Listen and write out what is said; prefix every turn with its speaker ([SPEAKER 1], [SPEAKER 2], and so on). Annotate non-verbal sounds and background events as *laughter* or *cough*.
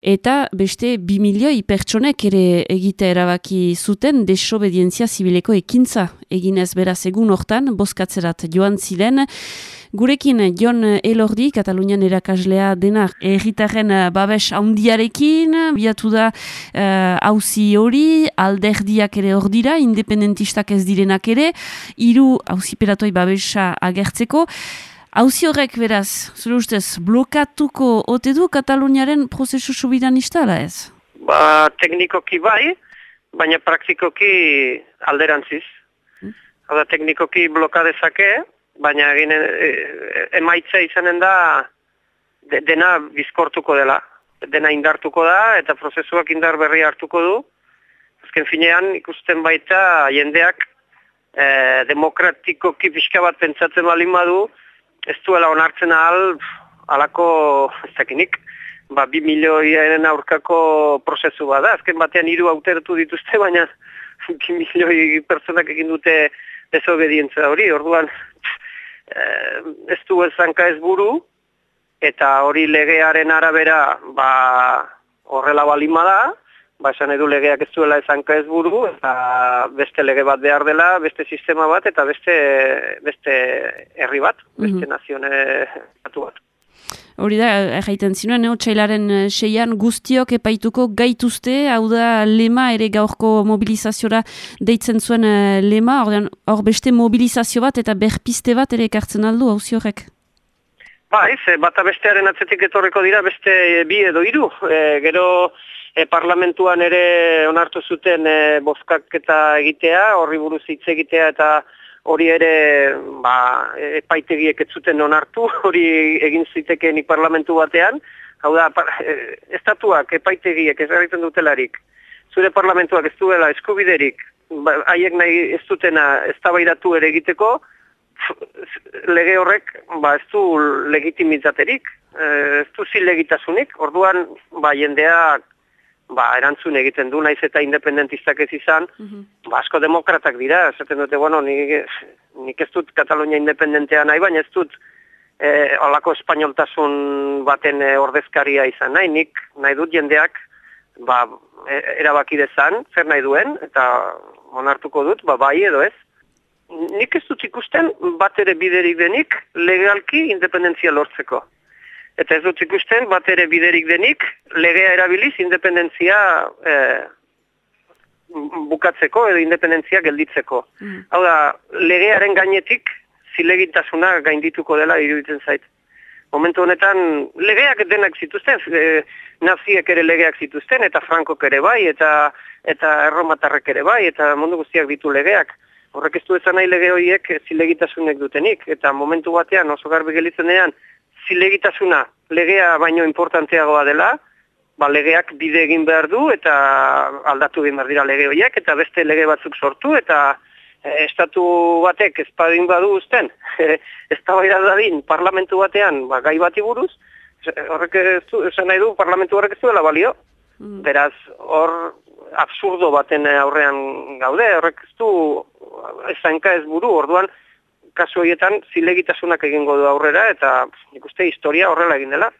[SPEAKER 1] Eta beste bi milioi pertsonek ere egite erabaki zuten desobedientzia zibileko ekintza eginez beraz egun hortan, boskatzerat joan ziren. Gurekin Jon Elordi, Katalunian erakaslea dena erritaren babes handiarekin, biatu da hauzi uh, hori, alderdiak ere hor dira, independentistak ez direnak ere, hiru hauzi peratoi babesa agertzeko. Hauzi horrek beraz, zure ustez, blokatuko ote du Kataluniaren prozesu subiranista, ala ez?
[SPEAKER 2] Ba, teknikoki bai, baina praktikoki alderantziz. Hmm? Hada, teknikoki blokadezake, baina egin e, e, emaitza izanen da dena bizkortuko dela. Dena indartuko da eta prozesuak indar berri hartuko du. Azken finean ikusten baita jendeak e, demokratikoki pixka bat pentsatzen balin badu, ez duela onartzen ahal, alako, ez dakinik, ba, bi milioiaren aurkako prozesu bada. Azken batean hiru auteratu dituzte, baina *laughs* bi milioi pertsonak egin dute desobedientza hori. Orduan, eh, ez du ezanka ez buru, eta hori legearen arabera ba, horrela balima da, ba, esan edu legeak ez duela ezanka ez buru, eta beste lege bat behar dela, beste sistema bat, eta beste, beste herri bat, beste mm -hmm. nazione batu bat.
[SPEAKER 1] Hori da, erraiten zinuen, no? txailaren eh, seian guztiok epaituko gaituzte, hau da lema ere gaurko mobilizaziora deitzen zuen uh, lema, hor beste mobilizazio bat eta berpiste bat ere ekartzen aldu, hau horrek?
[SPEAKER 2] Ba, ez, bata bestearen atzetik etorreko dira beste bi edo hiru. E, gero e, parlamentuan ere onartu zuten e, bozkak eta egitea, horri buruz hitz egitea eta hori ere ba, epaitegiek ez zuten onartu, *laughs* hori egin zitekeen parlamentu batean, hau da, e, estatuak epaitegiek ez egiten dutelarik, zure parlamentuak ez duela eskubiderik, ba, haiek nahi ez dutena ez ere egiteko, lege horrek ba, ez du legitimitaterik, ez du zilegitasunik, orduan ba, jendeak ba, erantzun egiten du, naiz eta independentistak ez izan, mm ba, asko demokratak dira, esaten dute, bueno, nik, nik ez dut Katalunia independentea nahi, baina ez dut eh, olako espainoltasun baten eh, ordezkaria izan nahi, nik nahi dut jendeak ba, e, erabaki dezan, zer nahi duen, eta onartuko dut, ba, bai edo ez. Nik ez dut ikusten bat ere biderik denik legalki independentzia lortzeko. Eta ez dut ikusten, bat ere biderik denik, legea erabiliz independentzia e, bukatzeko edo independentzia gelditzeko. Mm. Hau da, legearen gainetik zilegintasuna gaindituko dela iruditzen zait. Momentu honetan, legeak denak zituzten, e, naziek ere legeak zituzten, eta frankok ere bai, eta eta erromatarrek ere bai, eta mundu guztiak ditu legeak. Horrek ez du ezan nahi lege horiek zilegitasunek dutenik, eta momentu batean oso garbi gelitzen zilegitasuna legea baino importanteagoa dela, ba, legeak bide egin behar du eta aldatu egin behar dira lege horiek eta beste lege batzuk sortu eta e, estatu batek ezpadin badu uzten, *laughs* ez da dadin parlamentu batean ba, gai bati buruz, horrek ez du, esan nahi du, parlamentu horrek ez duela balio. Mm. Beraz, hor absurdo baten aurrean gaude, horrek ez du, ez ez buru, orduan, kasu horietan zilegitasunak egingo du aurrera eta ikuste historia horrela egin dela.